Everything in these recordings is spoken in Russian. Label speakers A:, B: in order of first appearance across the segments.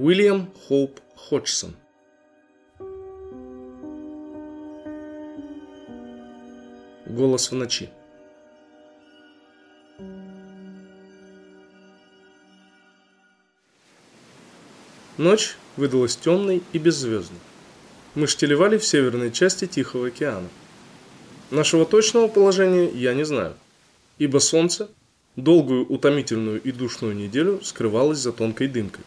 A: Уильям Хоуп Ходжсон Голос в ночи Ночь выдалась темной и беззвездной. Мы штилевали в северной части Тихого океана. Нашего точного положения я не знаю, ибо солнце долгую утомительную и душную неделю скрывалось за тонкой дымкой,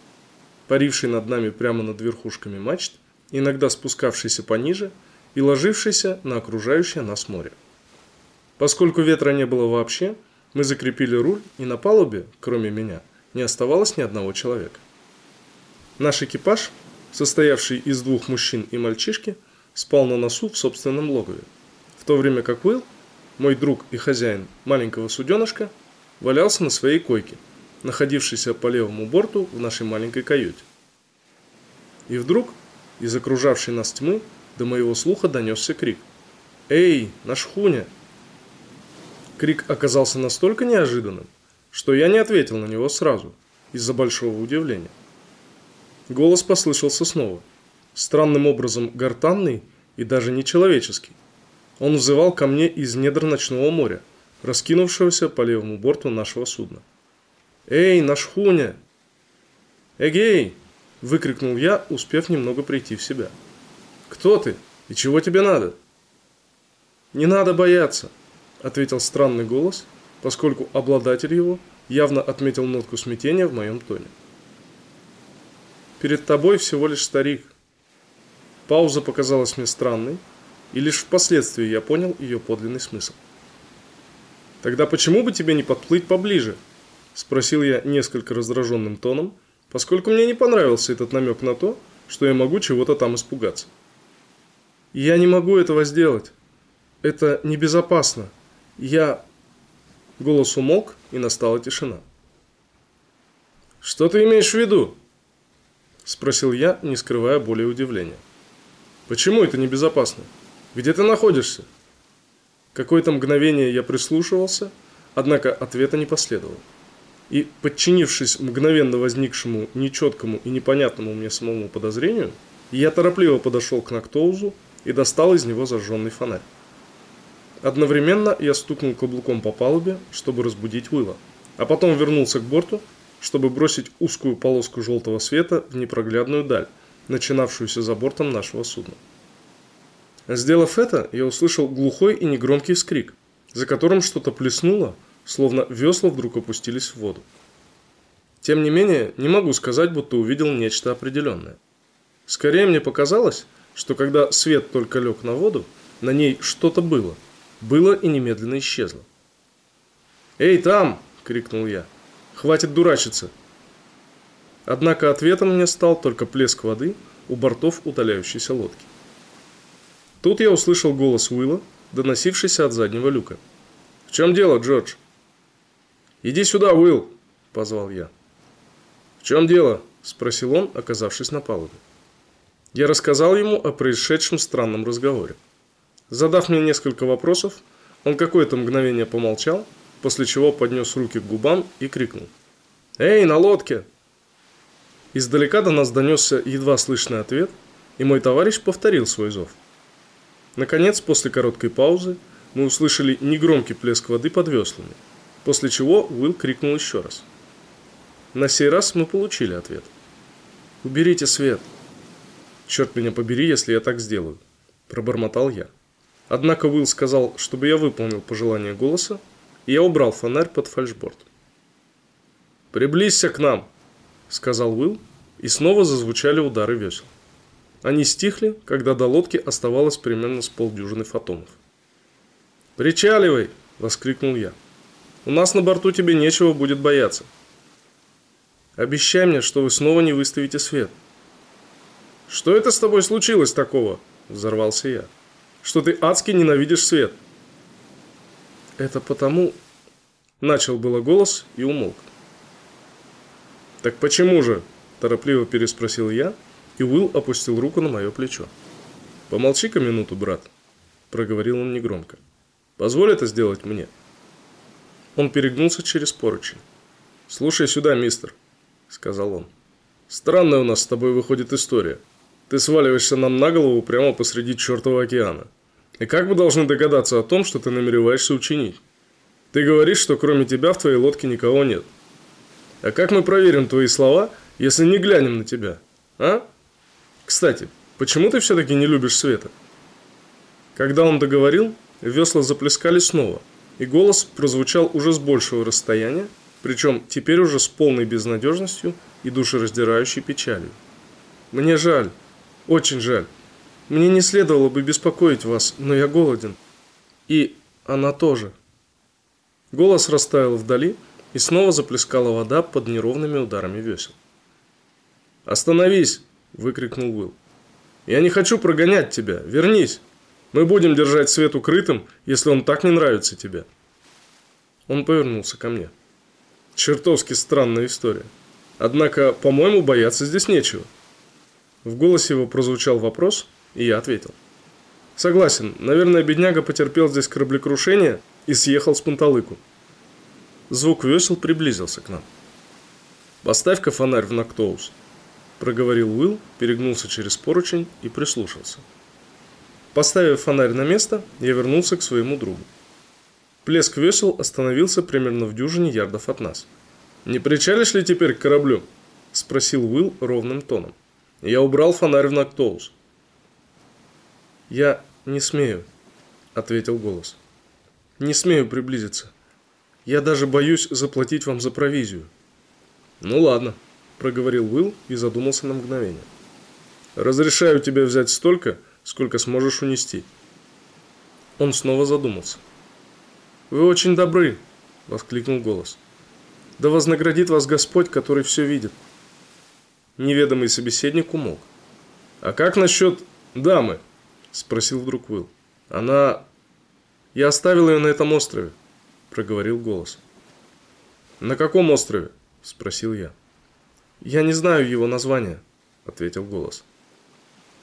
A: парившей над нами прямо над верхушками мачт, иногда спускавшейся пониже и ложившейся на окружающее нас море. Поскольку ветра не было вообще, мы закрепили руль, и на палубе, кроме меня, не оставалось ни одного человека. Наш экипаж, состоявший из двух мужчин и мальчишки, спал на носу в собственном логове, в то время как Уилл, мой друг и хозяин маленького суденышка, валялся на своей койке, находившейся по левому борту в нашей маленькой каюте. И вдруг, из окружавшей нас тьмы, до моего слуха донесся крик. «Эй, наш хуня!» Крик оказался настолько неожиданным, что я не ответил на него сразу, из-за большого удивления. Голос послышался снова. Странным образом гортанный и даже нечеловеческий. Он взывал ко мне из недр ночного моря, раскинувшегося по левому борту нашего судна. «Эй, наш хуня!» «Эгей!» – выкрикнул я, успев немного прийти в себя. «Кто ты? И чего тебе надо?» «Не надо бояться!» – ответил странный голос, поскольку обладатель его явно отметил нотку смятения в моем тоне. Перед тобой всего лишь старик. Пауза показалась мне странной, и лишь впоследствии я понял ее подлинный смысл. «Тогда почему бы тебе не подплыть поближе?» – спросил я несколько раздраженным тоном, поскольку мне не понравился этот намек на то, что я могу чего-то там испугаться. «Я не могу этого сделать. Это небезопасно. Я...» Голос умолк, и настала тишина. «Что ты имеешь в виду?» – спросил я, не скрывая более удивления. «Почему это небезопасно? Где ты находишься?» Какое-то мгновение я прислушивался, однако ответа не последовало. И, подчинившись мгновенно возникшему нечеткому и непонятному мне самому подозрению, я торопливо подошел к Нактоузу и достал из него зажженный фонарь. Одновременно я стукнул каблуком по палубе, чтобы разбудить Уилла, а потом вернулся к борту чтобы бросить узкую полоску желтого света в непроглядную даль, начинавшуюся за бортом нашего судна. Сделав это, я услышал глухой и негромкий скрик, за которым что-то плеснуло, словно весла вдруг опустились в воду. Тем не менее, не могу сказать, будто увидел нечто определенное. Скорее мне показалось, что когда свет только лег на воду, на ней что-то было. Было и немедленно исчезло. «Эй, там!» – крикнул я. Хватит дурачиться. Однако ответом мне стал только плеск воды у бортов удаляющейся лодки. Тут я услышал голос Уилла, доносившийся от заднего люка. «В чем дело, Джордж?» «Иди сюда, Уилл!» – позвал я. «В чем дело?» – спросил он, оказавшись на палубе. Я рассказал ему о происшедшем странном разговоре. Задав мне несколько вопросов, он какое-то мгновение помолчал – после чего поднес руки к губам и крикнул. «Эй, на лодке!» Издалека до нас донесся едва слышный ответ, и мой товарищ повторил свой зов. Наконец, после короткой паузы, мы услышали негромкий плеск воды под веслами, после чего Уилл крикнул еще раз. На сей раз мы получили ответ. «Уберите свет!» «Черт меня побери, если я так сделаю!» – пробормотал я. Однако Уилл сказал, чтобы я выполнил пожелание голоса, и я убрал фонарь под фальшборд. «Приблизься к нам!» – сказал Уилл, и снова зазвучали удары весел. Они стихли, когда до лодки оставалось примерно с полдюжины фотонов. «Причаливай!» – воскликнул я. «У нас на борту тебе нечего будет бояться. Обещай мне, что вы снова не выставите свет». «Что это с тобой случилось такого?» – взорвался я. «Что ты адски ненавидишь свет?» Это потому... Начал было голос и умолк. «Так почему же?» – торопливо переспросил я, и Уилл опустил руку на мое плечо. «Помолчи-ка минуту, брат», – проговорил он негромко. «Позволь это сделать мне». Он перегнулся через поручень. «Слушай сюда, мистер», – сказал он. Странная у нас с тобой выходит история. Ты сваливаешься нам на голову прямо посреди чертового океана. И как мы должны догадаться о том, что ты намереваешься учинить? Ты говоришь, что кроме тебя в твоей лодке никого нет. А как мы проверим твои слова, если не глянем на тебя? А? Кстати, почему ты все-таки не любишь света? Когда он договорил, весла заплескали снова, и голос прозвучал уже с большего расстояния, причем теперь уже с полной безнадежностью и душераздирающей печалью. «Мне жаль, очень жаль. Мне не следовало бы беспокоить вас, но я голоден. И она тоже». Голос растаял вдали, и снова заплескала вода под неровными ударами весел. «Остановись!» – выкрикнул Уилл. «Я не хочу прогонять тебя. Вернись!» Мы будем держать свет укрытым, если он так не нравится тебе. Он повернулся ко мне. Чертовски странная история. Однако, по-моему, бояться здесь нечего. В голосе его прозвучал вопрос, и я ответил. Согласен, наверное, бедняга потерпел здесь кораблекрушение и съехал с панталыку. Звук весел приблизился к нам. «Поставь-ка фонарь в Нактоус», – проговорил Уилл, перегнулся через поручень и прислушался. Поставив фонарь на место, я вернулся к своему другу. Плеск весел остановился примерно в дюжине ярдов от нас. «Не причалишь ли теперь к кораблю?» – спросил Уилл ровным тоном. Я убрал фонарь в Нактоус. «Я не смею», – ответил голос. «Не смею приблизиться. Я даже боюсь заплатить вам за провизию». «Ну ладно», – проговорил Уилл и задумался на мгновение. «Разрешаю тебе взять столько, – сколько сможешь унести. Он снова задумался. «Вы очень добры!» – воскликнул голос. «Да вознаградит вас Господь, который все видит!» Неведомый собеседник умолк. «А как насчет дамы?» – спросил вдруг Уилл. «Она...» «Я оставил ее на этом острове», – проговорил голос. «На каком острове?» – спросил я. «Я не знаю его названия», – ответил голос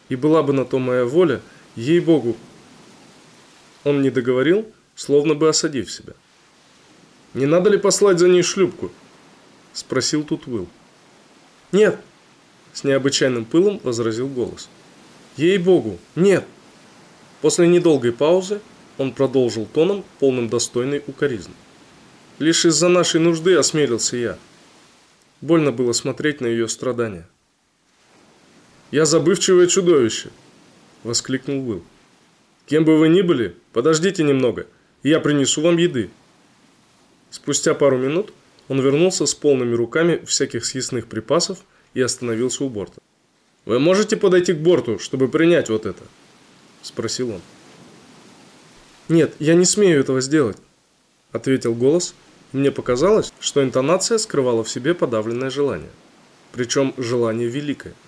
A: и была бы на то моя воля, ей-богу. Он не договорил, словно бы осадив себя. «Не надо ли послать за ней шлюпку?» – спросил тут Уилл. «Нет!» – с необычайным пылом возразил голос. «Ей-богу, нет!» После недолгой паузы он продолжил тоном, полным достойной укоризны. «Лишь из-за нашей нужды осмелился я. Больно было смотреть на ее страдания». «Я забывчивое чудовище!» – воскликнул Уилл. «Кем бы вы ни были, подождите немного, и я принесу вам еды». Спустя пару минут он вернулся с полными руками всяких съестных припасов и остановился у борта. «Вы можете подойти к борту, чтобы принять вот это?» – спросил он. «Нет, я не смею этого сделать», – ответил голос, мне показалось, что интонация скрывала в себе подавленное желание. Причем желание великое –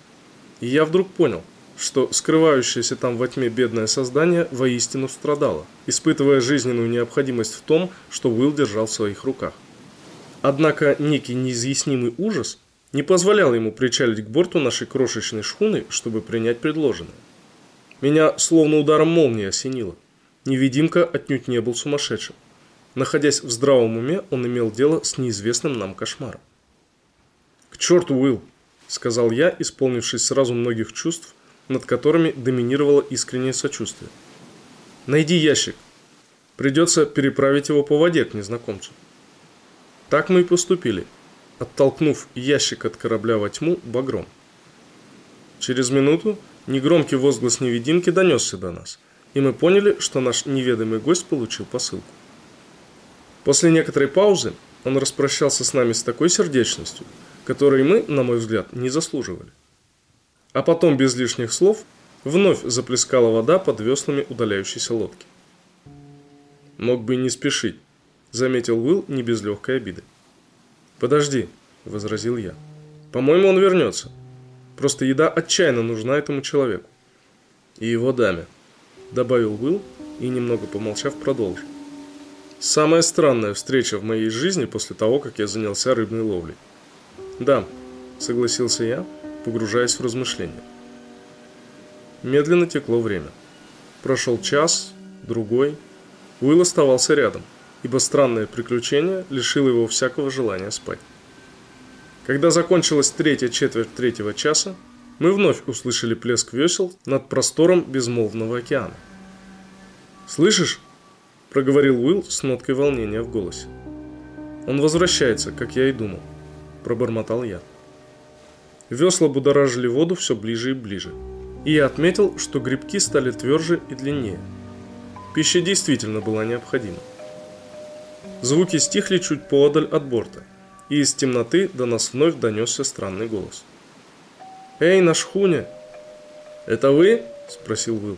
A: и я вдруг понял, что скрывающееся там во тьме бедное создание воистину страдало, испытывая жизненную необходимость в том, что Уилл держал в своих руках. Однако некий неизъяснимый ужас не позволял ему причалить к борту нашей крошечной шхуны, чтобы принять предложенное. Меня словно ударом молнии осенило. Невидимка отнюдь не был сумасшедшим. Находясь в здравом уме, он имел дело с неизвестным нам кошмаром. «К черту, Уилл!» Сказал я, исполнившись сразу многих чувств, над которыми доминировало искреннее сочувствие. «Найди ящик. Придется переправить его по воде к незнакомцу». Так мы и поступили, оттолкнув ящик от корабля во тьму багром. Через минуту негромкий возглас невидимки донесся до нас, и мы поняли, что наш неведомый гость получил посылку. После некоторой паузы он распрощался с нами с такой сердечностью, которой мы, на мой взгляд, не заслуживали. А потом, без лишних слов, вновь заплескала вода под веслами удаляющейся лодки. «Мог бы и не спешить», — заметил Уилл не без легкой обиды. «Подожди», — возразил я. «По-моему, он вернется. Просто еда отчаянно нужна этому человеку». «И его даме», — добавил Уилл и, немного помолчав, продолжил. «Самая странная встреча в моей жизни после того, как я занялся рыбной ловлей. «Да», — согласился я, погружаясь в размышления. Медленно текло время. Прошел час, другой. Уилл оставался рядом, ибо странное приключение лишило его всякого желания спать. Когда закончилась третья четверть третьего часа, мы вновь услышали плеск весел над простором безмолвного океана. «Слышишь?» – проговорил Уилл с ноткой волнения в голосе. «Он возвращается, как я и думал», – пробормотал я. Весла будоражили воду все ближе и ближе. И я отметил, что грибки стали тверже и длиннее. Пища действительно была необходима. Звуки стихли чуть поодаль от борта, и из темноты до нас вновь донесся странный голос. «Эй, на шхуне!» «Это вы?» – спросил Уилл.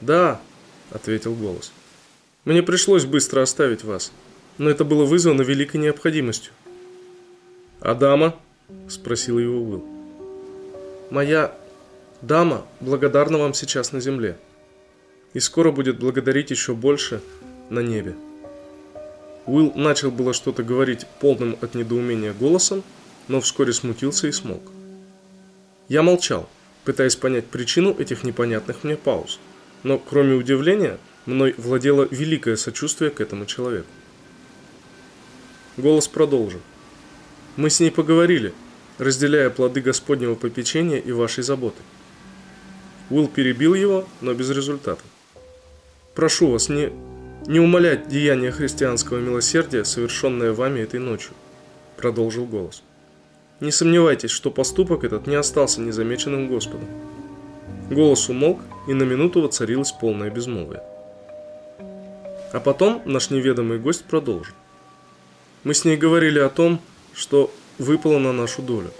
A: «Да», – ответил голос. «Мне пришлось быстро оставить вас, но это было вызвано великой необходимостью». «А дама?» – спросил его Уилл. «Моя дама благодарна вам сейчас на земле, и скоро будет благодарить еще больше на небе». Уилл начал было что-то говорить полным от недоумения голосом, но вскоре смутился и смолк. Я молчал, пытаясь понять причину этих непонятных мне пауз, но кроме удивления, мной владело великое сочувствие к этому человеку. Голос продолжил. Мы с ней поговорили, разделяя плоды Господнего попечения и вашей заботы. Уилл перебил его, но без результата. Прошу вас, не, не умолять деяния христианского милосердия, совершенное вами этой ночью, продолжил голос. Не сомневайтесь, что поступок этот не остался незамеченным Господом. Голос умолк, и на минуту воцарилось полное безмолвие. А потом наш неведомый гость продолжил. Мы с ней говорили о том, что выпало на нашу долю.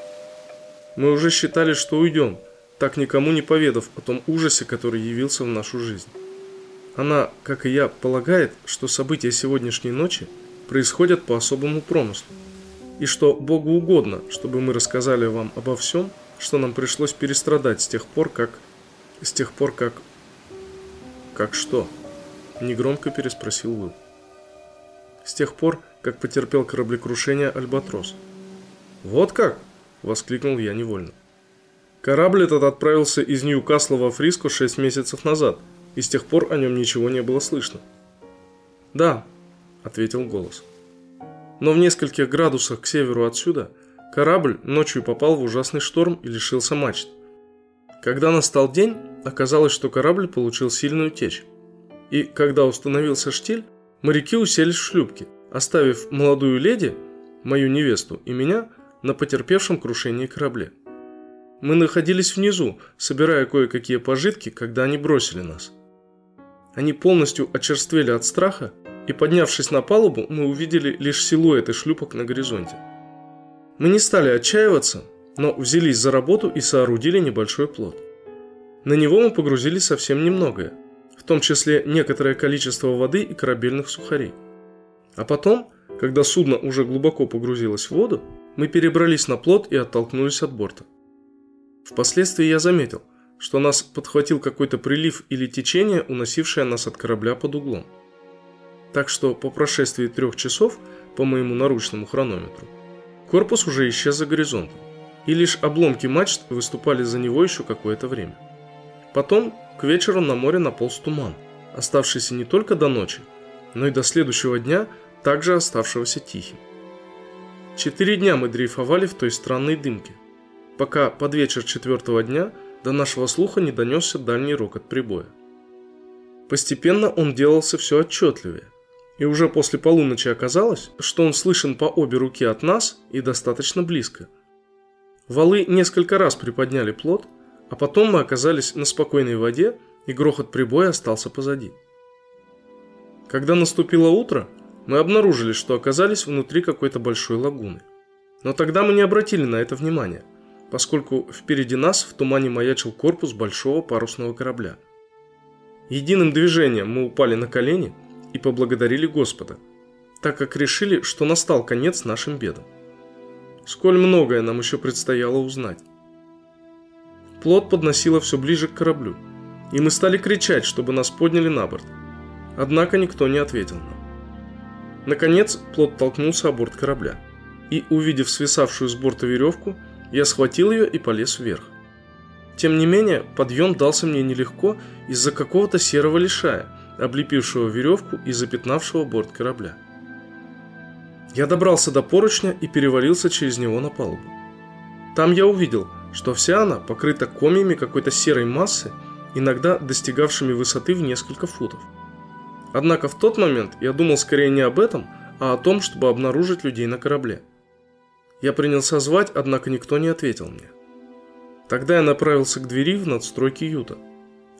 A: Мы уже считали, что уйдем, так никому не поведав о том ужасе, который явился в нашу жизнь. Она, как и я, полагает, что события сегодняшней ночи происходят по особому промыслу, и что Богу угодно, чтобы мы рассказали вам обо всем, что нам пришлось перестрадать с тех пор, как... С тех пор, как... Как что? Негромко переспросил Уилл. С тех пор, как потерпел кораблекрушение «Альбатрос». «Вот как?» – воскликнул я невольно. Корабль этот отправился из Ньюкасла во Фриско шесть месяцев назад, и с тех пор о нем ничего не было слышно. «Да», – ответил голос. Но в нескольких градусах к северу отсюда корабль ночью попал в ужасный шторм и лишился мачт. Когда настал день, оказалось, что корабль получил сильную течь. И когда установился штиль, моряки уселись в шлюпки, оставив молодую леди, мою невесту и меня на потерпевшем крушении корабле. Мы находились внизу, собирая кое-какие пожитки, когда они бросили нас. Они полностью очерствели от страха, и поднявшись на палубу, мы увидели лишь силуэты шлюпок на горизонте. Мы не стали отчаиваться, но взялись за работу и соорудили небольшой плот. На него мы погрузили совсем немногое, в том числе некоторое количество воды и корабельных сухарей. А потом, когда судно уже глубоко погрузилось в воду, мы перебрались на плот и оттолкнулись от борта. Впоследствии я заметил, что нас подхватил какой-то прилив или течение, уносившее нас от корабля под углом. Так что по прошествии трех часов, по моему наручному хронометру, корпус уже исчез за горизонтом, и лишь обломки мачт выступали за него еще какое-то время. Потом к вечеру на море наполз туман, оставшийся не только до ночи, но и до следующего дня, также оставшегося тихим. Четыре дня мы дрейфовали в той странной дымке, пока под вечер четвертого дня до нашего слуха не донесся дальний рокот прибоя. Постепенно он делался все отчетливее, и уже после полуночи оказалось, что он слышен по обе руки от нас и достаточно близко. Валы несколько раз приподняли плот, а потом мы оказались на спокойной воде, и грохот прибоя остался позади. Когда наступило утро, мы обнаружили, что оказались внутри какой-то большой лагуны. Но тогда мы не обратили на это внимания, поскольку впереди нас в тумане маячил корпус большого парусного корабля. Единым движением мы упали на колени – и поблагодарили Господа, так как решили, что настал конец нашим бедам. Сколь многое нам еще предстояло узнать. Плот подносило все ближе к кораблю, и мы стали кричать, чтобы нас подняли на борт. Однако никто не ответил нам. Наконец, плот толкнулся о борт корабля, и, увидев свисавшую с борта веревку, я схватил ее и полез вверх. Тем не менее, подъем дался мне нелегко из-за какого-то серого лишая, облепившего веревку и запятнавшего борт корабля. Я добрался до поручня и перевалился через него на палубу. Там я увидел, что вся она покрыта комьями какой-то серой массы, иногда достигавшими высоты в несколько футов. Однако в тот момент я думал скорее не об этом, а о том, чтобы обнаружить людей на корабле. Я принялся звать, однако никто не ответил мне. Тогда я направился к двери в надстройке Юта.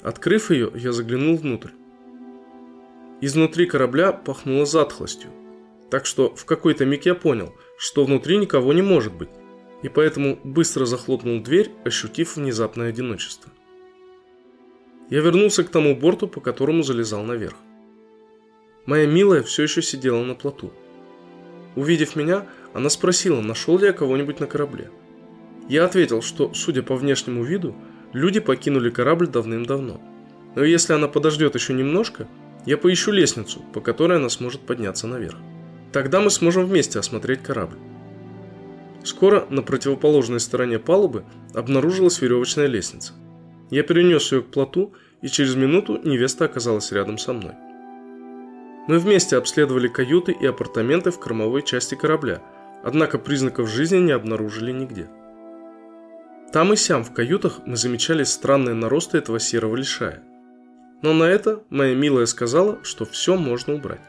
A: Открыв ее, я заглянул внутрь. Изнутри корабля пахнуло затхлостью, так что в какой-то миг я понял, что внутри никого не может быть, и поэтому быстро захлопнул дверь, ощутив внезапное одиночество. Я вернулся к тому борту, по которому залезал наверх. Моя милая все еще сидела на плоту. Увидев меня, она спросила, нашел ли я кого-нибудь на корабле. Я ответил, что, судя по внешнему виду, люди покинули корабль давным-давно. Но если она подождет еще немножко, я поищу лестницу, по которой она сможет подняться наверх. Тогда мы сможем вместе осмотреть корабль. Скоро на противоположной стороне палубы обнаружилась веревочная лестница. Я перенес ее к плоту, и через минуту невеста оказалась рядом со мной. Мы вместе обследовали каюты и апартаменты в кормовой части корабля, однако признаков жизни не обнаружили нигде. Там и сям в каютах мы замечали странные наросты этого серого лишая. Но на это моя милая сказала, что все можно убрать.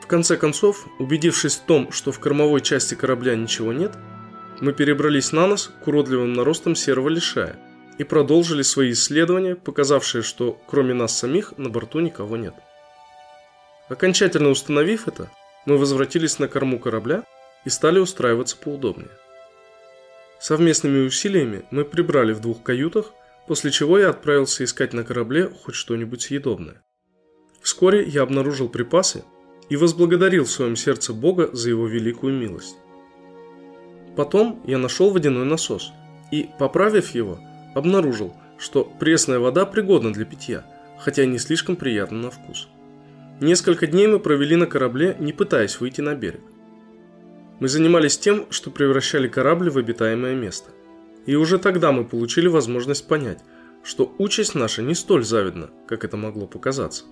A: В конце концов, убедившись в том, что в кормовой части корабля ничего нет, мы перебрались на нос к уродливым наростам серого лишая и продолжили свои исследования, показавшие, что кроме нас самих на борту никого нет. Окончательно установив это, мы возвратились на корму корабля и стали устраиваться поудобнее. Совместными усилиями мы прибрали в двух каютах, после чего я отправился искать на корабле хоть что-нибудь съедобное. Вскоре я обнаружил припасы и возблагодарил в своем сердце Бога за его великую милость. Потом я нашел водяной насос и, поправив его, обнаружил, что пресная вода пригодна для питья, хотя не слишком приятна на вкус. Несколько дней мы провели на корабле, не пытаясь выйти на берег. Мы занимались тем, что превращали корабль в обитаемое место. И уже тогда мы получили возможность понять, что участь наша не столь завидна, как это могло показаться.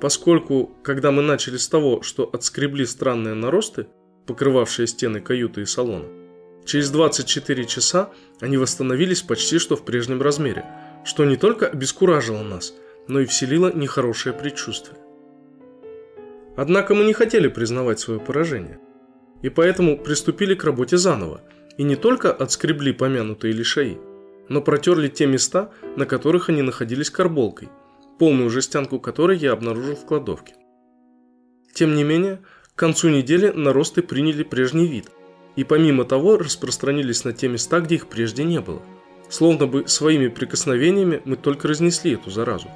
A: Поскольку, когда мы начали с того, что отскребли странные наросты, покрывавшие стены каюты и салона, через 24 часа они восстановились почти что в прежнем размере, что не только обескуражило нас, но и вселило нехорошее предчувствие. Однако мы не хотели признавать свое поражение – и поэтому приступили к работе заново, и не только отскребли помянутые лишаи, но протерли те места, на которых они находились карболкой, полную жестянку которой я обнаружил в кладовке. Тем не менее, к концу недели наросты приняли прежний вид, и помимо того распространились на те места, где их прежде не было. Словно бы своими прикосновениями мы только разнесли эту заразу.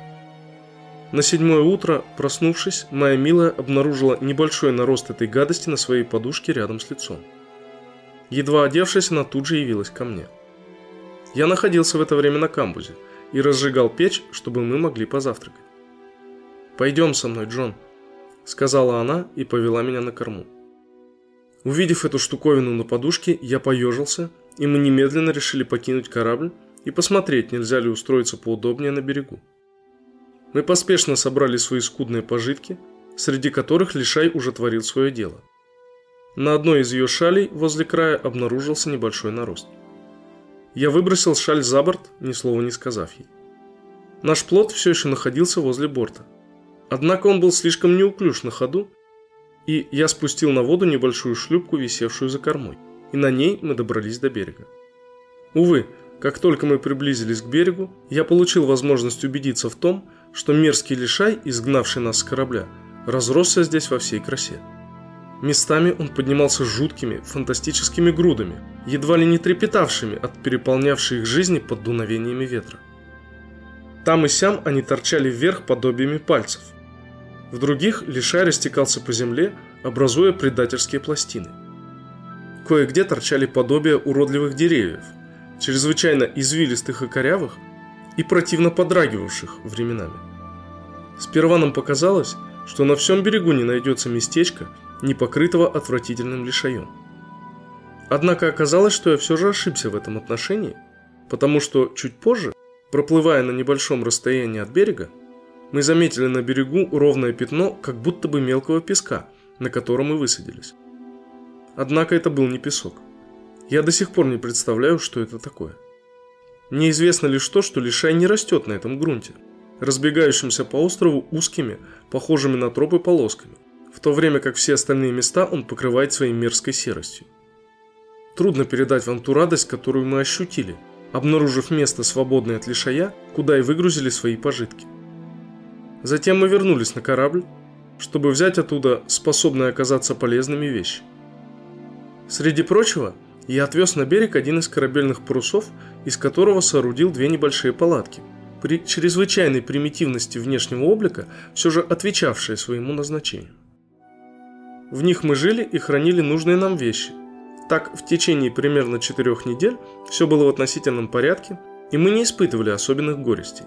A: На седьмое утро, проснувшись, моя милая обнаружила небольшой нарост этой гадости на своей подушке рядом с лицом. Едва одевшись, она тут же явилась ко мне. Я находился в это время на камбузе и разжигал печь, чтобы мы могли позавтракать. «Пойдем со мной, Джон», — сказала она и повела меня на корму. Увидев эту штуковину на подушке, я поежился, и мы немедленно решили покинуть корабль и посмотреть, нельзя ли устроиться поудобнее на берегу. Мы поспешно собрали свои скудные пожитки, среди которых Лишай уже творил свое дело. На одной из ее шалей возле края обнаружился небольшой нарост. Я выбросил шаль за борт, ни слова не сказав ей. Наш плот все еще находился возле борта. Однако он был слишком неуклюж на ходу, и я спустил на воду небольшую шлюпку, висевшую за кормой, и на ней мы добрались до берега. Увы, как только мы приблизились к берегу, я получил возможность убедиться в том, что мерзкий лишай, изгнавший нас с корабля, разросся здесь во всей красе. Местами он поднимался жуткими, фантастическими грудами, едва ли не трепетавшими от переполнявшей их жизни под дуновениями ветра. Там и сям они торчали вверх подобиями пальцев. В других лишай растекался по земле, образуя предательские пластины. Кое-где торчали подобия уродливых деревьев, чрезвычайно извилистых и корявых, и противно подрагивавших временами. Сперва нам показалось, что на всем берегу не найдется местечка, не покрытого отвратительным лишаем. Однако оказалось, что я все же ошибся в этом отношении, потому что чуть позже, проплывая на небольшом расстоянии от берега, мы заметили на берегу ровное пятно, как будто бы мелкого песка, на котором мы высадились. Однако это был не песок. Я до сих пор не представляю, что это такое. Мне известно лишь то, что лишай не растет на этом грунте, разбегающимся по острову узкими, похожими на тропы полосками, в то время как все остальные места он покрывает своей мерзкой серостью. Трудно передать вам ту радость, которую мы ощутили, обнаружив место, свободное от лишая, куда и выгрузили свои пожитки. Затем мы вернулись на корабль, чтобы взять оттуда способные оказаться полезными вещи. Среди прочего, я отвез на берег один из корабельных парусов, из которого соорудил две небольшие палатки, при чрезвычайной примитивности внешнего облика, все же отвечавшие своему назначению. В них мы жили и хранили нужные нам вещи. Так, в течение примерно четырех недель все было в относительном порядке, и мы не испытывали особенных горестей.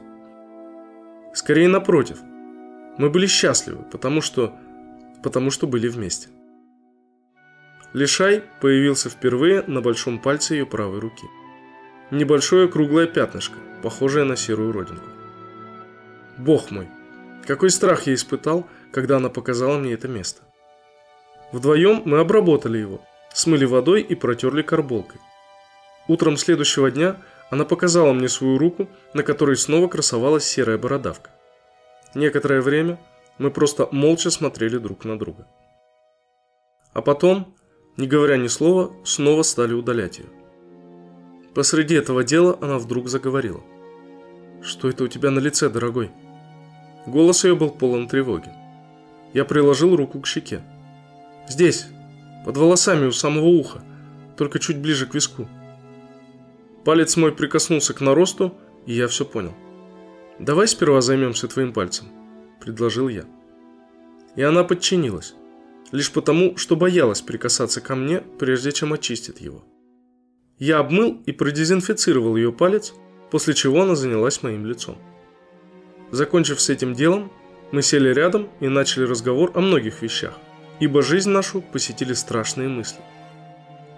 A: Скорее напротив, мы были счастливы, потому что, потому что были вместе. Лишай появился впервые на большом пальце ее правой руки. Небольшое круглое пятнышко, похожее на серую родинку. Бог мой, какой страх я испытал, когда она показала мне это место. Вдвоем мы обработали его, смыли водой и протерли карболкой. Утром следующего дня она показала мне свою руку, на которой снова красовалась серая бородавка. Некоторое время мы просто молча смотрели друг на друга. А потом не говоря ни слова, снова стали удалять ее. Посреди этого дела она вдруг заговорила. «Что это у тебя на лице, дорогой?» Голос ее был полон тревоги. Я приложил руку к щеке. «Здесь, под волосами у самого уха, только чуть ближе к виску». Палец мой прикоснулся к наросту, и я все понял. «Давай сперва займемся твоим пальцем», – предложил я. И она подчинилась лишь потому, что боялась прикасаться ко мне, прежде чем очистит его. Я обмыл и продезинфицировал ее палец, после чего она занялась моим лицом. Закончив с этим делом, мы сели рядом и начали разговор о многих вещах, ибо жизнь нашу посетили страшные мысли.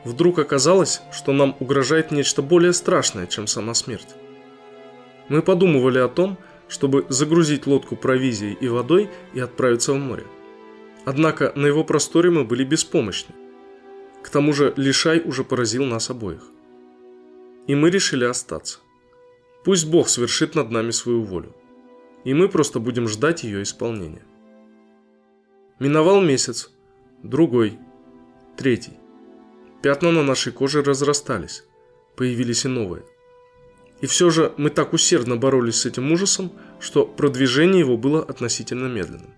A: Вдруг оказалось, что нам угрожает нечто более страшное, чем сама смерть. Мы подумывали о том, чтобы загрузить лодку провизией и водой и отправиться в море. Однако на его просторе мы были беспомощны. К тому же Лишай уже поразил нас обоих. И мы решили остаться. Пусть Бог совершит над нами свою волю. И мы просто будем ждать ее исполнения. Миновал месяц, другой, третий. Пятна на нашей коже разрастались, появились и новые. И все же мы так усердно боролись с этим ужасом, что продвижение его было относительно медленным.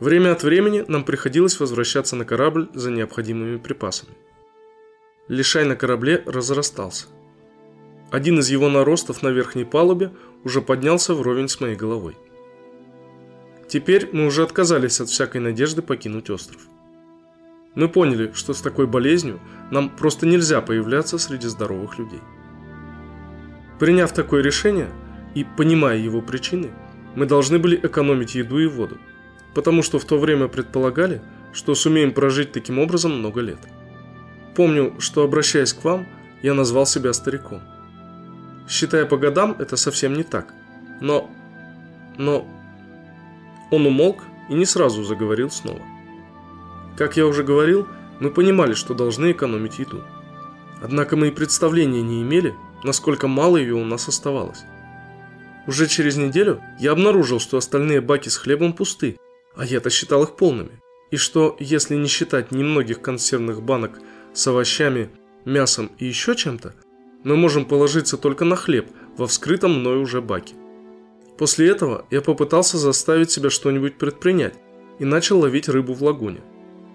A: Время от времени нам приходилось возвращаться на корабль за необходимыми припасами. Лишай на корабле разрастался. Один из его наростов на верхней палубе уже поднялся вровень с моей головой. Теперь мы уже отказались от всякой надежды покинуть остров. Мы поняли, что с такой болезнью нам просто нельзя появляться среди здоровых людей. Приняв такое решение и понимая его причины, мы должны были экономить еду и воду – потому что в то время предполагали, что сумеем прожить таким образом много лет. Помню, что обращаясь к вам, я назвал себя стариком. Считая по годам, это совсем не так. Но... но... Он умолк и не сразу заговорил снова. Как я уже говорил, мы понимали, что должны экономить еду. Однако мы и представления не имели, насколько мало ее у нас оставалось. Уже через неделю я обнаружил, что остальные баки с хлебом пусты, а я-то считал их полными. И что, если не считать немногих консервных банок с овощами, мясом и еще чем-то, мы можем положиться только на хлеб во вскрытом мной уже баке. После этого я попытался заставить себя что-нибудь предпринять и начал ловить рыбу в лагуне.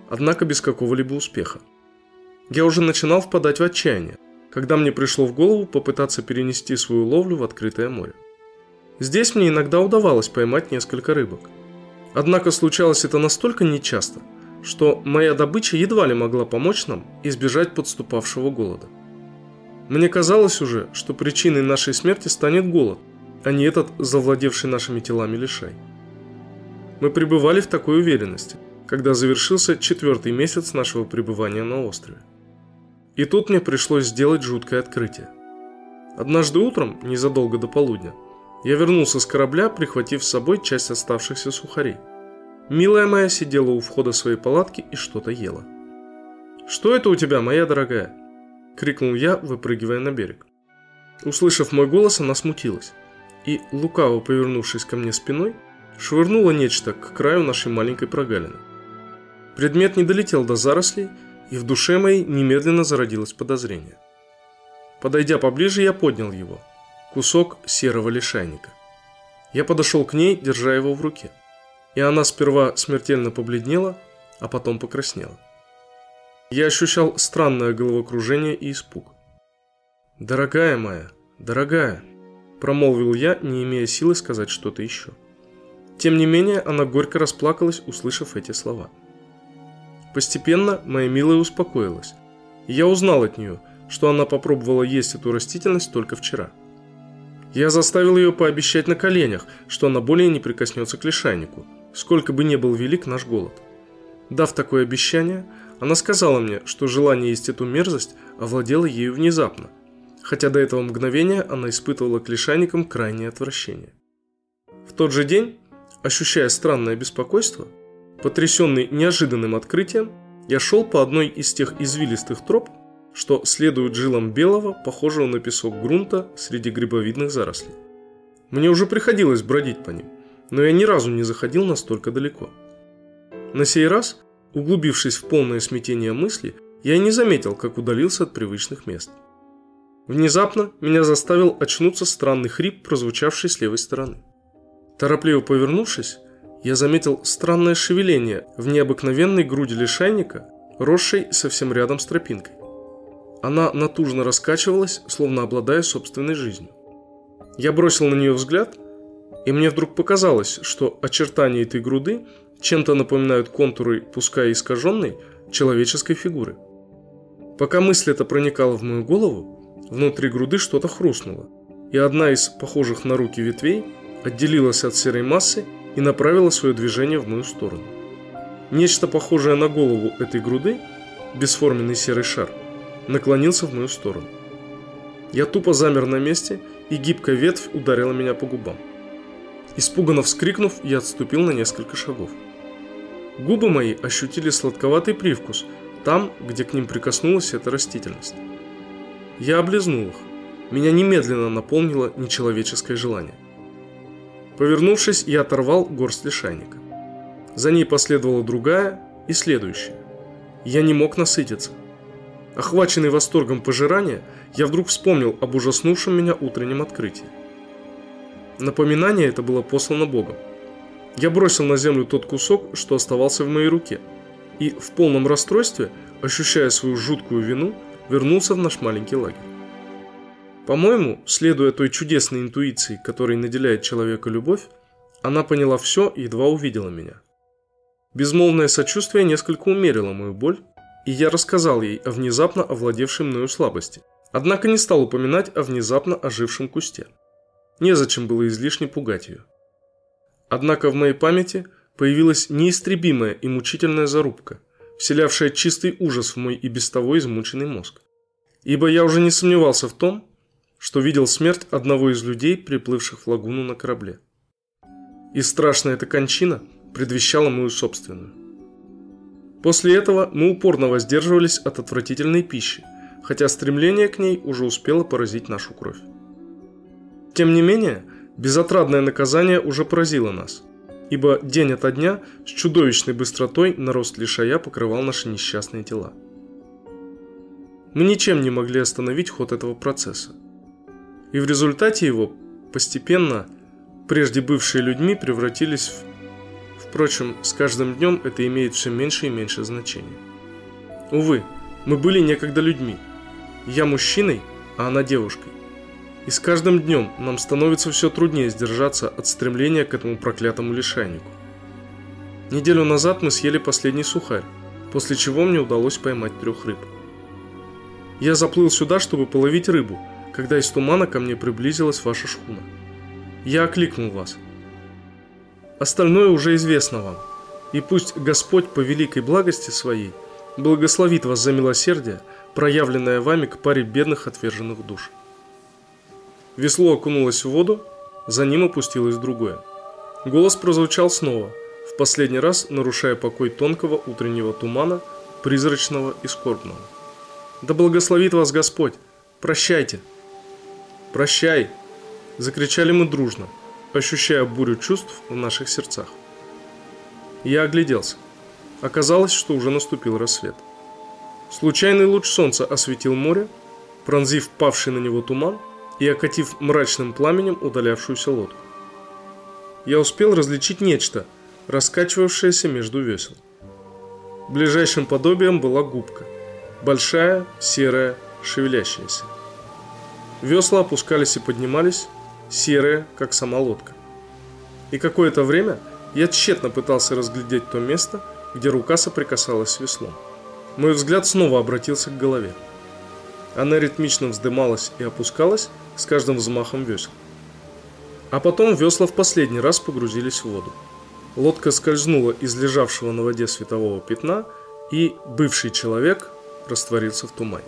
A: Однако без какого-либо успеха. Я уже начинал впадать в отчаяние, когда мне пришло в голову попытаться перенести свою ловлю в открытое море. Здесь мне иногда удавалось поймать несколько рыбок – Однако случалось это настолько нечасто, что моя добыча едва ли могла помочь нам избежать подступавшего голода. Мне казалось уже, что причиной нашей смерти станет голод, а не этот завладевший нашими телами лишай. Мы пребывали в такой уверенности, когда завершился четвертый месяц нашего пребывания на острове. И тут мне пришлось сделать жуткое открытие. Однажды утром, незадолго до полудня, я вернулся с корабля, прихватив с собой часть оставшихся сухарей. Милая моя сидела у входа своей палатки и что-то ела. «Что это у тебя, моя дорогая?» – крикнул я, выпрыгивая на берег. Услышав мой голос, она смутилась и, лукаво повернувшись ко мне спиной, швырнула нечто к краю нашей маленькой прогалины. Предмет не долетел до зарослей, и в душе моей немедленно зародилось подозрение. Подойдя поближе, я поднял его. Кусок серого лишайника. Я подошел к ней, держа его в руке. И она сперва смертельно побледнела, а потом покраснела. Я ощущал странное головокружение и испуг. «Дорогая моя, дорогая», – промолвил я, не имея силы сказать что-то еще. Тем не менее, она горько расплакалась, услышав эти слова. Постепенно моя милая успокоилась, и я узнал от нее, что она попробовала есть эту растительность только вчера. Я заставил ее пообещать на коленях, что она более не прикоснется к лишайнику, сколько бы ни был велик наш голод. Дав такое обещание, она сказала мне, что желание есть эту мерзость овладело ею внезапно, хотя до этого мгновения она испытывала к лишайникам крайнее отвращение. В тот же день, ощущая странное беспокойство, потрясенный неожиданным открытием, я шел по одной из тех извилистых троп, что следуют жилам белого, похожего на песок грунта среди грибовидных зарослей. Мне уже приходилось бродить по ним, но я ни разу не заходил настолько далеко. На сей раз, углубившись в полное смятение мысли, я не заметил, как удалился от привычных мест. Внезапно меня заставил очнуться странный хрип, прозвучавший с левой стороны. Торопливо повернувшись, я заметил странное шевеление в необыкновенной груди лишайника, росшей совсем рядом с тропинкой. Она натужно раскачивалась, словно обладая собственной жизнью. Я бросил на нее взгляд, и мне вдруг показалось, что очертания этой груды чем-то напоминают контуры, пускай искаженной, человеческой фигуры. Пока мысль эта проникала в мою голову, внутри груды что-то хрустнуло, и одна из похожих на руки ветвей отделилась от серой массы и направила свое движение в мою сторону. Нечто похожее на голову этой груды, бесформенный серый шар, наклонился в мою сторону. Я тупо замер на месте, и гибкая ветвь ударила меня по губам. Испуганно вскрикнув, я отступил на несколько шагов. Губы мои ощутили сладковатый привкус там, где к ним прикоснулась эта растительность. Я облизнул их. Меня немедленно наполнило нечеловеческое желание. Повернувшись, я оторвал горсть лишайника. За ней последовала другая и следующая. Я не мог насытиться. Охваченный восторгом пожирания, я вдруг вспомнил об ужаснувшем меня утреннем открытии. Напоминание это было послано Богом. Я бросил на землю тот кусок, что оставался в моей руке, и в полном расстройстве, ощущая свою жуткую вину, вернулся в наш маленький лагерь. По-моему, следуя той чудесной интуиции, которой наделяет человека любовь, она поняла все и едва увидела меня. Безмолвное сочувствие несколько умерило мою боль, и я рассказал ей о внезапно овладевшей мною слабости, однако не стал упоминать о внезапно ожившем кусте. Незачем было излишне пугать ее. Однако в моей памяти появилась неистребимая и мучительная зарубка, вселявшая чистый ужас в мой и без того измученный мозг. Ибо я уже не сомневался в том, что видел смерть одного из людей, приплывших в лагуну на корабле. И страшная эта кончина предвещала мою собственную. После этого мы упорно воздерживались от отвратительной пищи, хотя стремление к ней уже успело поразить нашу кровь. Тем не менее, безотрадное наказание уже поразило нас, ибо день ото дня с чудовищной быстротой нарост лишая покрывал наши несчастные тела. Мы ничем не могли остановить ход этого процесса. И в результате его постепенно прежде бывшие людьми превратились в Впрочем, с каждым днем это имеет все меньше и меньше значения. Увы, мы были некогда людьми. Я мужчиной, а она девушкой. И с каждым днем нам становится все труднее сдержаться от стремления к этому проклятому лишайнику. Неделю назад мы съели последний сухарь, после чего мне удалось поймать трех рыб. Я заплыл сюда, чтобы половить рыбу, когда из тумана ко мне приблизилась ваша шхуна. Я окликнул вас – Остальное уже известно вам. И пусть Господь по великой благости своей благословит вас за милосердие, проявленное вами к паре бедных отверженных душ. Весло окунулось в воду, за ним опустилось другое. Голос прозвучал снова, в последний раз нарушая покой тонкого утреннего тумана, призрачного и скорбного. «Да благословит вас Господь! Прощайте!» «Прощай!» – закричали мы дружно, ощущая бурю чувств в наших сердцах. Я огляделся. Оказалось, что уже наступил рассвет. Случайный луч солнца осветил море, пронзив павший на него туман и окатив мрачным пламенем удалявшуюся лодку. Я успел различить нечто, раскачивавшееся между весел. Ближайшим подобием была губка. Большая, серая, шевелящаяся. Весла опускались и поднимались, серые, как сама лодка. И какое-то время я тщетно пытался разглядеть то место, где рука соприкасалась с веслом. Мой взгляд снова обратился к голове. Она ритмично вздымалась и опускалась с каждым взмахом весел. А потом весла в последний раз погрузились в воду. Лодка скользнула из лежавшего на воде светового пятна, и бывший человек растворился в тумане.